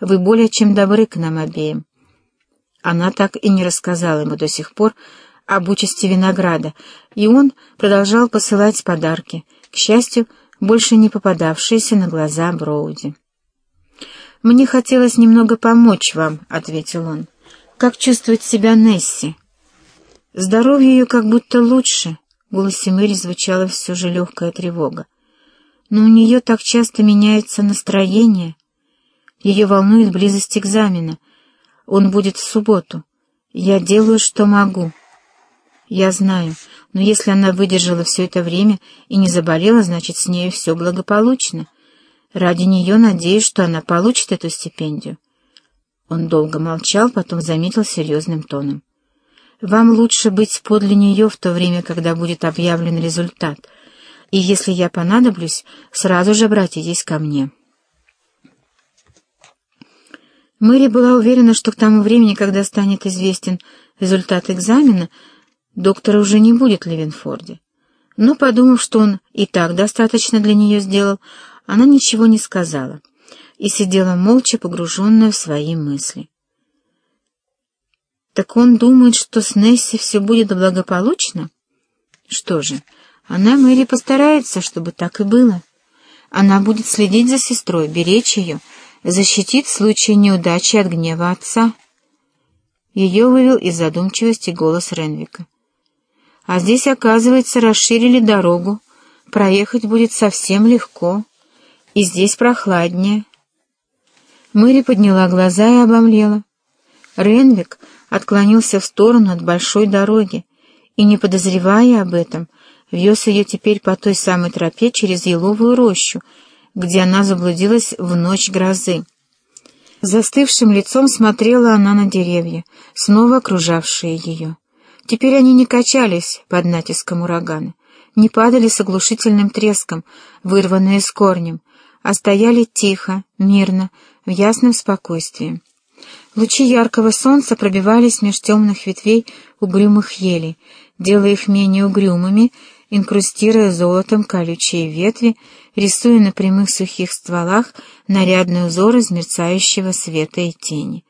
Вы более чем добры к нам обеим». Она так и не рассказала ему до сих пор об участи винограда, и он продолжал посылать подарки, к счастью, больше не попадавшиеся на глаза Броуди. «Мне хотелось немного помочь вам», — ответил он. «Как чувствует себя Несси?» «Здоровье ее как будто лучше», — в голосе Мэри звучала все же легкая тревога. «Но у нее так часто меняется настроение. Ее волнует близость экзамена. Он будет в субботу. Я делаю, что могу». «Я знаю, но если она выдержала все это время и не заболела, значит, с нею все благополучно. Ради нее надеюсь, что она получит эту стипендию». Он долго молчал, потом заметил серьезным тоном. «Вам лучше быть подле нее в то время, когда будет объявлен результат, и если я понадоблюсь, сразу же обратитесь ко мне». Мэри была уверена, что к тому времени, когда станет известен результат экзамена, доктора уже не будет в Левенфорде. Но, подумав, что он и так достаточно для нее сделал, она ничего не сказала и сидела молча, погруженная в свои мысли. Так он думает, что с Несси все будет благополучно? Что же, она, Мэри, постарается, чтобы так и было. Она будет следить за сестрой, беречь ее, защитит в случае неудачи от гнева отца. Ее вывел из задумчивости голос Ренвика. А здесь, оказывается, расширили дорогу. Проехать будет совсем легко. И здесь прохладнее. Мэри подняла глаза и обомлела. Ренвик отклонился в сторону от большой дороги и, не подозревая об этом, вез ее теперь по той самой тропе через еловую рощу, где она заблудилась в ночь грозы. Застывшим лицом смотрела она на деревья, снова окружавшие ее. Теперь они не качались под натиском урагана, не падали с оглушительным треском, вырванные с корнем, а стояли тихо, мирно, в ясном спокойствии. Лучи яркого солнца пробивались меж темных ветвей угрюмых елей, делая их менее угрюмыми, инкрустируя золотом колючие ветви, рисуя на прямых сухих стволах нарядные узоры из мерцающего света и тени.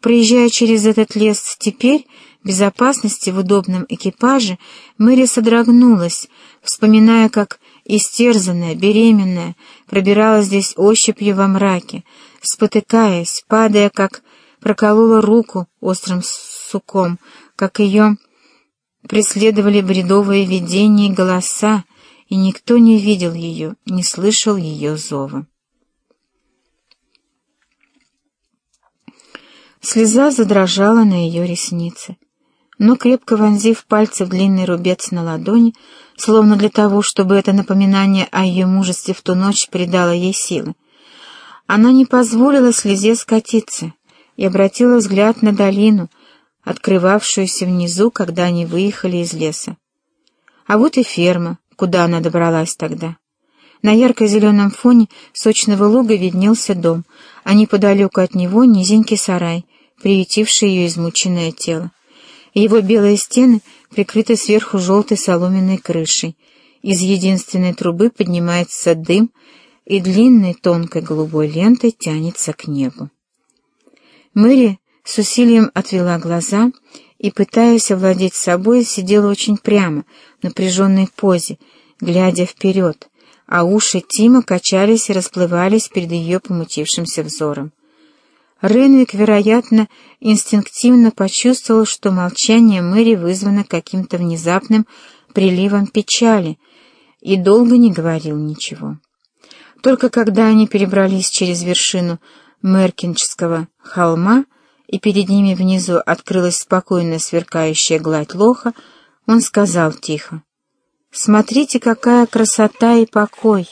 Проезжая через этот лес теперь, безопасности в удобном экипаже, Мэри содрогнулась, вспоминая, как истерзанная, беременная, пробиралась здесь ощупью во мраке, спотыкаясь, падая, как проколола руку острым суком, как ее преследовали бредовые видения и голоса, и никто не видел ее, не слышал ее зова. Слеза задрожала на ее реснице но, крепко вонзив пальцы в длинный рубец на ладони, словно для того, чтобы это напоминание о ее мужестве в ту ночь придало ей силы, она не позволила слезе скатиться и обратила взгляд на долину, открывавшуюся внизу, когда они выехали из леса. А вот и ферма, куда она добралась тогда. На ярко-зеленом фоне сочного луга виднелся дом, а неподалеку от него низенький сарай, приютивший ее измученное тело. Его белые стены прикрыты сверху желтой соломенной крышей. Из единственной трубы поднимается дым, и длинной тонкой голубой лентой тянется к небу. Мэри с усилием отвела глаза и, пытаясь овладеть собой, сидела очень прямо, в напряженной позе, глядя вперед, а уши Тима качались и расплывались перед ее помутившимся взором. Ренвик, вероятно, инстинктивно почувствовал, что молчание Мэри вызвано каким-то внезапным приливом печали, и долго не говорил ничего. Только когда они перебрались через вершину Меркинчского холма, и перед ними внизу открылась спокойная сверкающая гладь лоха, он сказал тихо, «Смотрите, какая красота и покой!»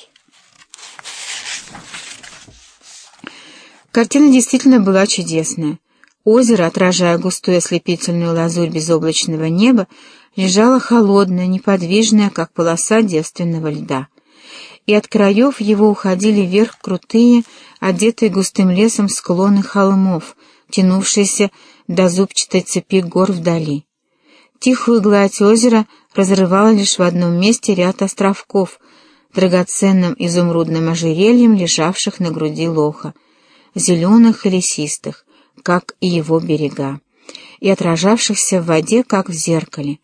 Картина действительно была чудесная. Озеро, отражая густую ослепительную лазурь безоблачного неба, лежало холодное, неподвижное, как полоса девственного льда. И от краев его уходили вверх крутые, одетые густым лесом склоны холмов, тянувшиеся до зубчатой цепи гор вдали. Тихую гладь озера разрывала лишь в одном месте ряд островков, драгоценным изумрудным ожерельем, лежавших на груди лоха — зеленых и лесистых, как и его берега, и отражавшихся в воде, как в зеркале,